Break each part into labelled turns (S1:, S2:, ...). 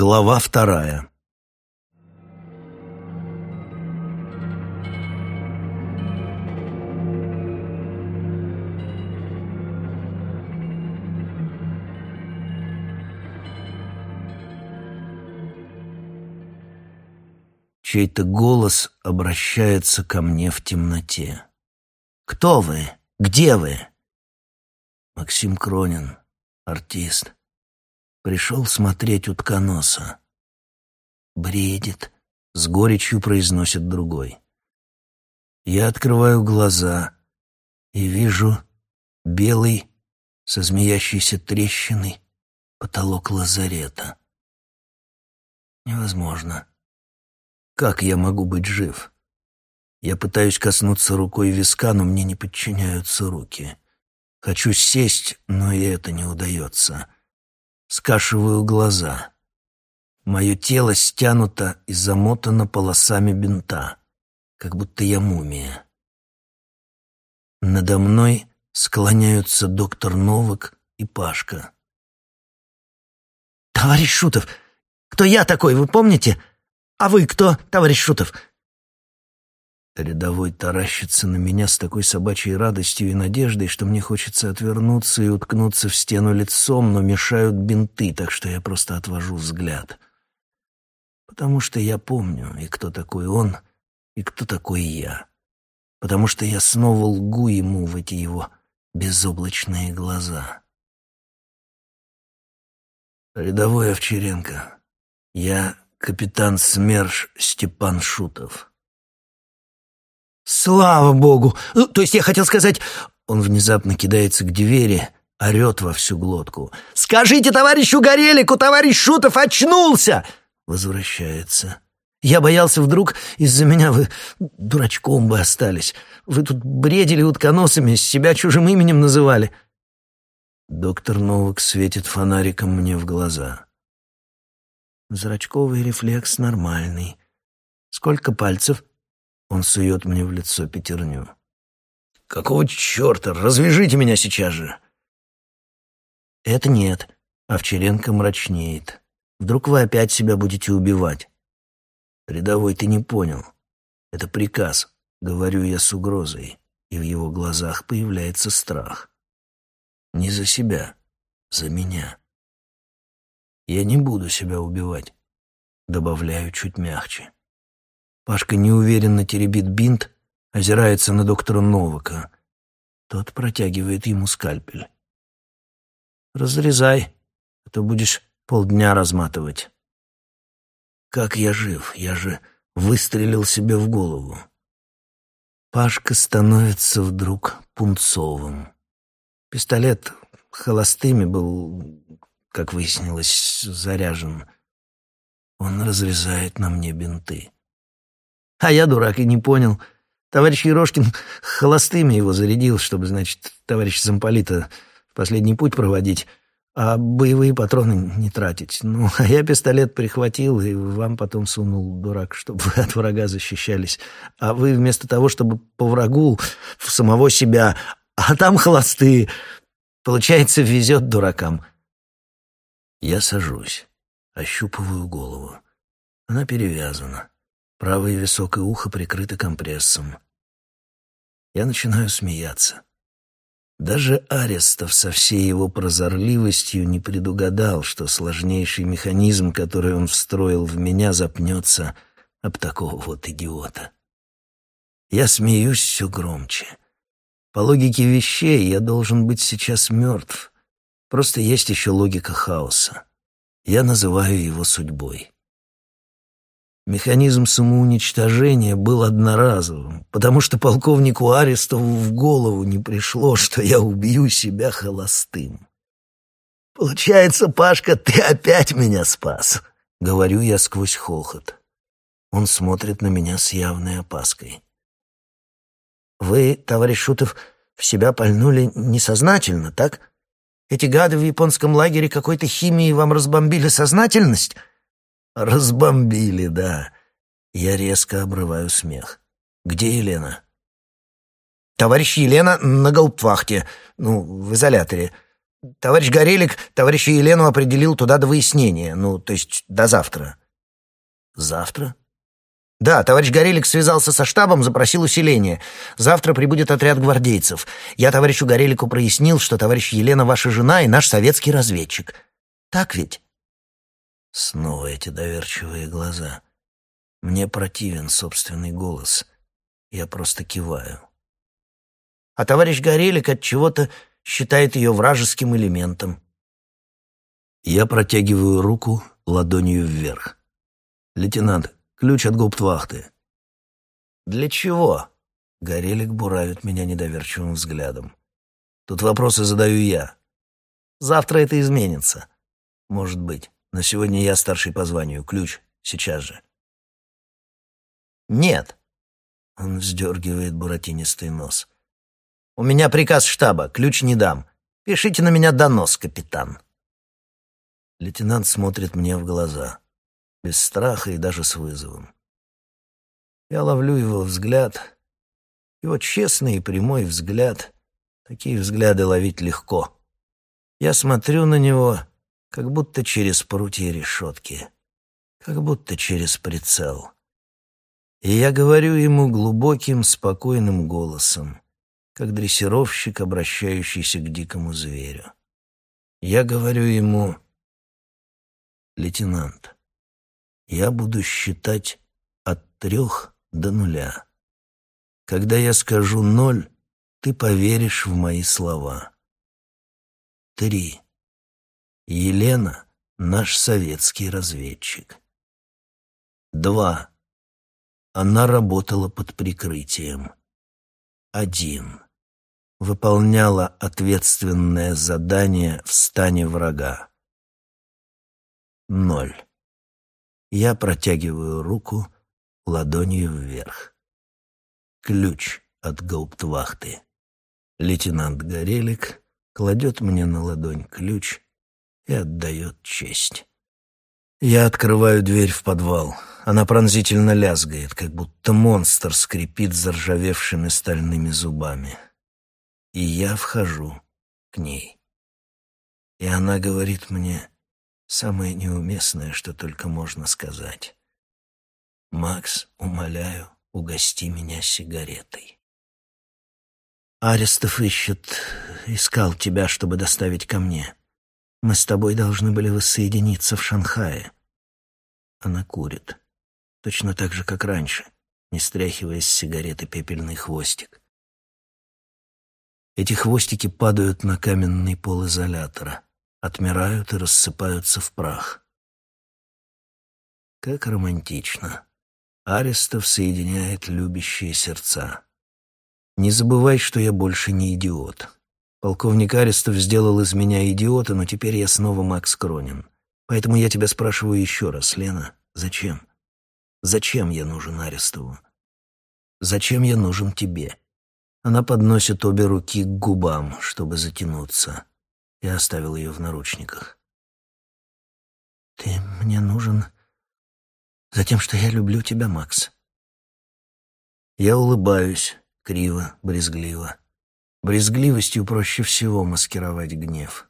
S1: Глава вторая. Чей-то голос обращается ко мне в темноте. «Кто вы? Где вы?» Максим Кронин, артист. Пришел смотреть утконоса. «Бредит», — с горечью произносит другой. Я открываю глаза и вижу белый, со змеящейся трещиной, потолок лазарета. Невозможно. Как я могу быть жив? Я пытаюсь коснуться рукой виска, но мне не подчиняются руки. Хочу сесть, но и это не удается. Скашиваю глаза. Мое тело стянуто и замотано полосами бинта, как будто я мумия. Надо мной склоняются доктор Новак и Пашка.
S2: «Товарищ Шутов, кто я такой, вы помните?» «А вы кто, товарищ Шутов?»
S1: Рядовой таращится на меня с такой собачьей радостью и надеждой, что мне хочется отвернуться и уткнуться в стену лицом, но мешают бинты, так что я просто отвожу взгляд. Потому что я помню, и кто такой он, и кто такой я. Потому что я снова лгу ему в эти его безоблачные глаза. Рядовой Овчаренко, я капитан СМЕРШ Степан Шутов.
S2: «Слава богу! Ну, то есть я хотел сказать...»
S1: Он внезапно кидается к двери, орет во всю глотку.
S2: «Скажите товарищу Горелику, товарищ Шутов очнулся!»
S1: Возвращается. «Я боялся вдруг, из-за меня вы дурачком бы остались. Вы тут бредили утконосами, себя чужим именем называли». Доктор Новак светит фонариком мне в глаза. Зрачковый рефлекс нормальный. Сколько пальцев? Он сует мне в лицо пятерню. Какого черта? Развяжите меня сейчас же. Это нет. Овчаренко мрачнеет. Вдруг вы опять себя будете убивать? Рядовой, ты не понял. Это приказ. Говорю я с угрозой, и в его глазах появляется страх. Не за себя, за меня. Я не буду себя убивать. Добавляю чуть мягче. Пашка неуверенно теребит бинт, озирается на доктора Новака. Тот протягивает ему скальпель. «Разрезай, а то будешь полдня разматывать». «Как я жив? Я же выстрелил себе в голову». Пашка становится вдруг пунцовым. Пистолет холостыми был как выяснилось, заряжен. Он разрезает на мне бинты. А я, дурак, и не понял. Товарищ Ерошкин холостыми его зарядил, чтобы, значит, товарищ замполита в последний путь проводить, а боевые патроны не тратить. Ну, а я пистолет прихватил и вам потом сунул, дурак, чтобы вы от врага защищались. А вы вместо того, чтобы по врагу, в самого себя, а там холостые. Получается, везет дуракам. Я сажусь, ощупываю голову. Она перевязана. Правое висок и ухо прикрыты компрессом. Я начинаю смеяться. Даже Арестов со всей его прозорливостью не предугадал, что сложнейший механизм, который он встроил в меня, запнется об такого вот идиота. Я смеюсь все громче. По логике вещей я должен быть сейчас мертв, Просто есть еще логика хаоса. Я называю его судьбой. Механизм самоуничтожения был одноразовым, потому что полковнику Арестову в голову не пришло, что я убью себя холостым. «Получается, Пашка, ты опять меня спас!» — говорю я сквозь хохот. Он смотрит на меня с явной опаской. «Вы, товарищ Шутов, в себя пальнули несознательно, так?» Эти гады в японском лагере какой-то химией вам разбомбили сознательность?» «Разбомбили, да». Я резко обрываю смех. «Где Елена?»
S2: «Товарищ Елена на гауптвахте, ну, в изоляторе.
S1: товарищ Горелик товарища Елену определил туда до выяснения, ну, то есть до завтра». «Завтра?» «Да, товарищ Горелик связался со штабом, запросил усиление. Завтра прибудет отряд гвардейцев. Я товарищу Горелику прояснил, что товарищ Елена ваша жена и наш советский разведчик. Так ведь?» Снова эти доверчивые глаза. Мне противен собственный голос. Я просто киваю. А товарищ Горелик от чего-то считает ее вражеским элементом. Я протягиваю руку ладонью вверх. «Лейтенант, ключ от гауптвахты». «Для чего?» — Горелик буравит меня недоверчивым взглядом. «Тут вопросы задаю я. Завтра это изменится. Может быть. Но сегодня я старший по званию. Ключ. Сейчас же». «Нет». Он вздергивает буратинистый нос. У меня приказ штаба, ключ не дам. Пишите на меня донос, капитан. Лейтенант смотрит мне в глаза, без страха и даже с вызовом. Я ловлю его взгляд, его честный и прямой взгляд. Такие взгляды ловить легко. Я смотрю на него, как будто через прутья решетки, как будто через прицел. И я говорю ему глубоким, спокойным голосом как дрессировщик, обращающийся к дикому зверю. Я говорю ему, лейтенант, я буду считать от трех до нуля. Когда я скажу ноль, ты поверишь в мои слова. Три. Елена — наш советский разведчик. Два. Она работала под прикрытием. Один выполняла ответственное задание в стане врага. Ноль. Я протягиваю руку ладонью вверх. Ключ от гауптвахты. Лейтенант Горелик кладет мне на ладонь ключ и отдает честь. Я открываю дверь в подвал. Она пронзительно лязгает, как будто монстр скрипит заржавевшими стальными зубами и я вхожу к ней. И она говорит мне самое неуместное, что только можно сказать. «Макс, умоляю, угости меня сигаретой». «Арестов ищет, искал тебя, чтобы доставить ко мне. Мы с тобой должны были воссоединиться в Шанхае». Она курит, точно так же, как раньше, не стряхивая с сигареты пепельный хвостик. Эти хвостики падают на каменный пол изолятора, отмирают и рассыпаются в прах. Как романтично. Арестов соединяет любящие сердца. Не забывай, что я больше не идиот. Полковник Арестов сделал из меня идиота, но теперь я снова Макс Кронин. Поэтому я тебя спрашиваю еще раз, Лена, зачем? Зачем я нужен Арестову? Зачем я нужен тебе? Она подносит обе руки к губам, чтобы затянуться. Я оставил ее в наручниках. «Ты мне нужен за тем, что я люблю тебя, Макс». Я улыбаюсь, криво, брезгливо. Брезгливостью проще всего маскировать гнев.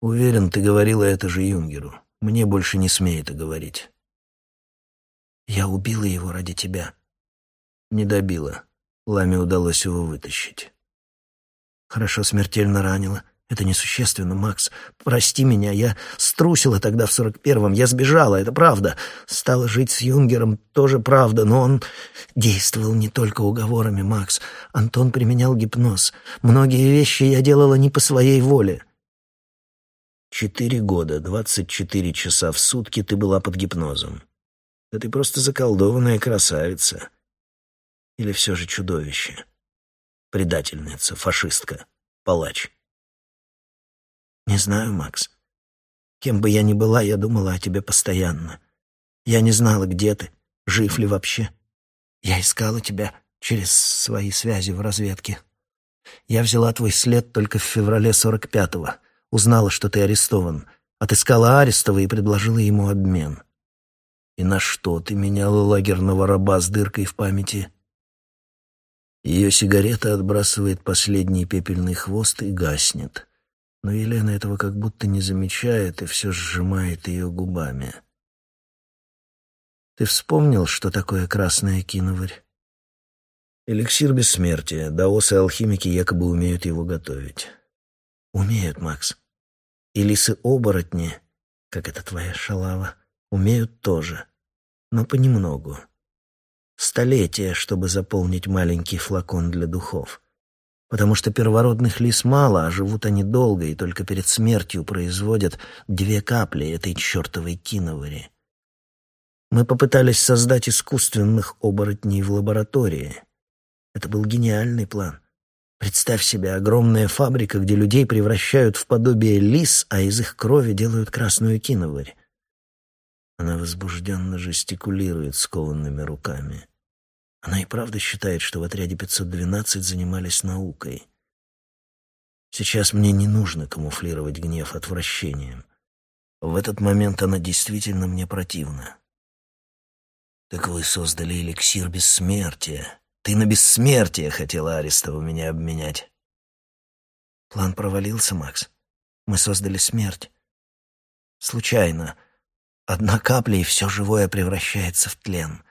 S1: Уверен, ты говорила это же Юнгеру. Мне больше не смей это говорить. Я убила его ради тебя. Не добила. Ламе удалось его вытащить. Хорошо, смертельно ранила. Это несущественно, Макс. Прости меня, я струсила тогда в сорок первом. Я сбежала, это правда. Стала жить с Юнгером, тоже правда, но он действовал не только уговорами, Макс. Антон применял гипноз. Многие вещи я делала не по своей воле. Четыре года, двадцать четыре часа в сутки ты была под гипнозом. Да ты просто заколдованная красавица. Или все же чудовище? Предательница, фашистка, палач. Не знаю, Макс. Кем бы я ни была, я думала о тебе постоянно. Я не знала, где ты, жив ли вообще. Я искала тебя через свои связи в разведке. Я взяла твой след только в феврале сорок пятого. Узнала, что ты арестован. Отыскала Арестова и предложила ему обмен. И на что ты меняла лагерного раба с дыркой в памяти? Ее сигарета отбрасывает последний пепельный хвост и гаснет. Но Елена этого как будто не замечает и все сжимает ее губами. Ты вспомнил, что такое красная киноварь? Эликсир бессмертия. Даосы и алхимики якобы умеют его готовить. Умеют, Макс. И лисы-оборотни, как это твоя шалава, умеют тоже, но понемногу. Столетия, чтобы заполнить маленький флакон для духов. Потому что первородных лис мало, а живут они долго, и только перед смертью производят две капли этой чертовой киновари. Мы попытались создать искусственных оборотней в лаборатории. Это был гениальный план. Представь себе огромная фабрика, где людей превращают в подобие лис, а из их крови делают красную киноварь. Она возбужденно жестикулирует скованными руками. Она и правда считает, что в отряде 512 занимались наукой. Сейчас мне не нужно камуфлировать гнев отвращением. В этот момент она действительно мне противна. Так вы создали эликсир бессмертия. Ты на бессмертие хотела Арестова меня обменять. План провалился, Макс. Мы создали смерть. Случайно. Одна капля, и все живое превращается в тлен.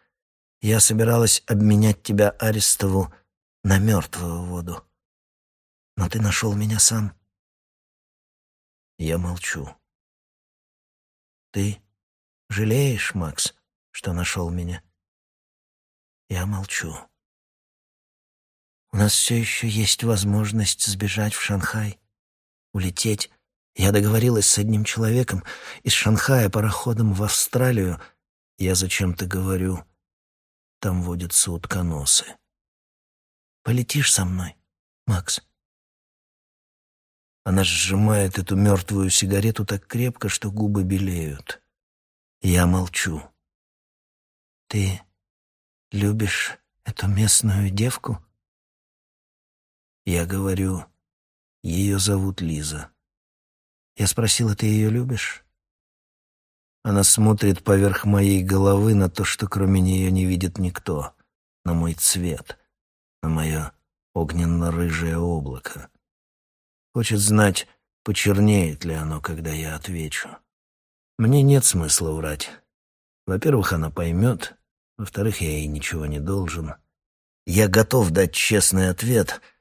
S1: Я собиралась обменять тебя Арестову на мертвую воду. Но ты нашел меня сам. Я молчу. Ты жалеешь, Макс, что нашел меня? Я молчу. У нас все еще есть возможность сбежать в Шанхай, улететь. Я договорилась с одним человеком из Шанхая пароходом в Австралию. Я зачем-то говорю, там водятся утконосы. Полетишь со мной, Макс? Она сжимает эту мертвую сигарету так крепко, что губы белеют. Я молчу. Ты любишь эту местную девку? Я говорю, ее зовут Лиза. Я спросила, ты ее любишь? Она смотрит поверх моей головы на то, что кроме нее не видит никто, на мой цвет, на мое огненно-рыжее облако. Хочет знать, почернеет ли оно, когда я отвечу. Мне нет смысла врать. Во-первых, она поймет, во-вторых, я ей ничего не должен. Я готов дать честный ответ —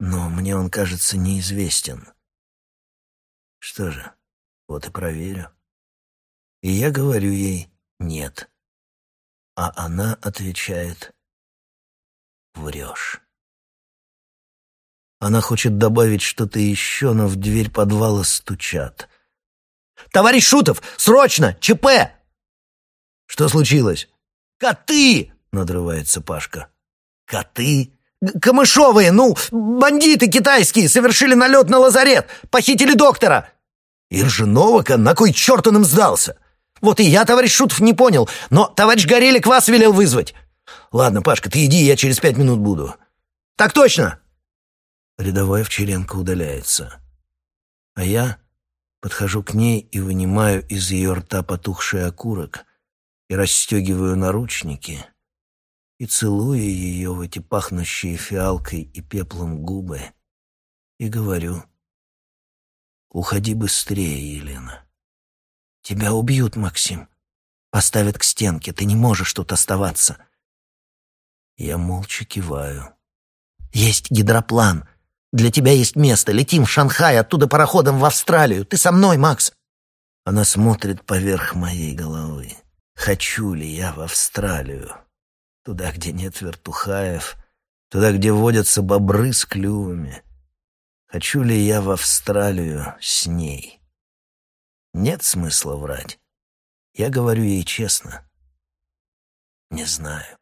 S1: но мне он кажется неизвестен. Что же, вот и проверю. И я говорю ей «нет». А она отвечает «врешь». Она хочет добавить что-то еще, но в дверь подвала стучат. «Товарищ Шутов, срочно! ЧП!» «Что случилось?» «Коты!» — надрывается Пашка. «Коты?» Камышовые, ну, бандиты китайские, совершили налет на лазарет, похитили доктора. Иржиновака на кой черт он им сдался? Вот и я, товарищ Шутов, не понял, но товарищ Горелик вас велел вызвать. Ладно, Пашка, ты иди, я через пять минут буду. Так точно. Рядовой Овчаренко удаляется. А я подхожу к ней и вынимаю из ее рта потухший окурок и расстегиваю наручники — и целую ее в эти пахнущие фиалкой и пеплом губы, и говорю, «Уходи быстрее, Елена. Тебя убьют, Максим. Поставят к стенке, ты не можешь тут оставаться». Я молча киваю. «Есть гидроплан. Для тебя есть место. Летим в Шанхай, оттуда пароходом в Австралию. Ты со мной, Макс?» Она смотрит поверх моей головы. «Хочу ли я в Австралию?» Туда, где нет вертухаев, туда, где водятся бобры с клювами. Хочу ли я в Австралию с ней? Нет смысла врать. Я говорю ей честно. Не знаю.